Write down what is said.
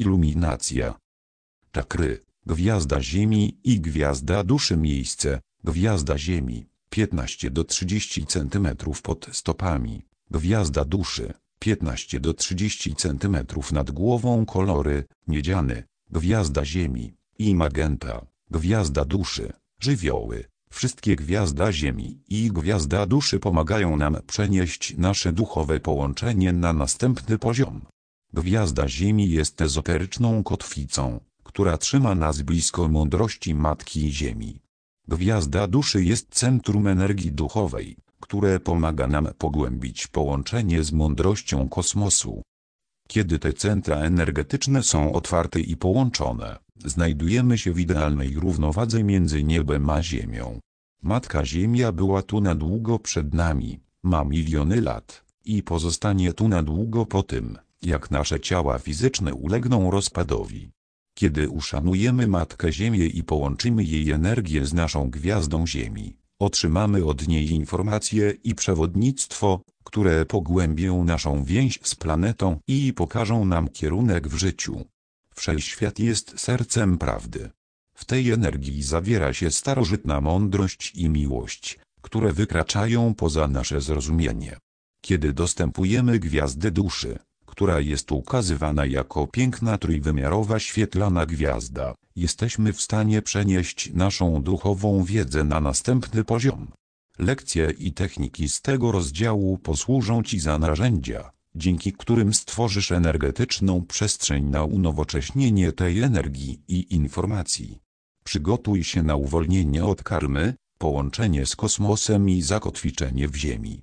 iluminacja. Czakry, gwiazda Ziemi i gwiazda duszy miejsce, gwiazda Ziemi, 15 do 30 cm pod stopami, gwiazda duszy, 15 do 30 cm nad głową kolory, miedziany, gwiazda Ziemi i magenta, gwiazda duszy, żywioły. Wszystkie gwiazda Ziemi i gwiazda duszy pomagają nam przenieść nasze duchowe połączenie na następny poziom. Gwiazda Ziemi jest ezoteryczną kotwicą, która trzyma nas blisko mądrości Matki Ziemi. Gwiazda duszy jest centrum energii duchowej, które pomaga nam pogłębić połączenie z mądrością kosmosu. Kiedy te centra energetyczne są otwarte i połączone, znajdujemy się w idealnej równowadze między niebem a ziemią. Matka Ziemia była tu na długo przed nami, ma miliony lat, i pozostanie tu na długo po tym, jak nasze ciała fizyczne ulegną rozpadowi. Kiedy uszanujemy Matkę Ziemię i połączymy jej energię z naszą gwiazdą Ziemi, otrzymamy od niej informacje i przewodnictwo, które pogłębią naszą więź z planetą i pokażą nam kierunek w życiu. Wszechświat jest sercem prawdy. W tej energii zawiera się starożytna mądrość i miłość, które wykraczają poza nasze zrozumienie. Kiedy dostępujemy gwiazdy duszy, która jest ukazywana jako piękna trójwymiarowa świetlana gwiazda, jesteśmy w stanie przenieść naszą duchową wiedzę na następny poziom. Lekcje i techniki z tego rozdziału posłużą Ci za narzędzia, dzięki którym stworzysz energetyczną przestrzeń na unowocześnienie tej energii i informacji. Przygotuj się na uwolnienie od karmy, połączenie z kosmosem i zakotwiczenie w Ziemi.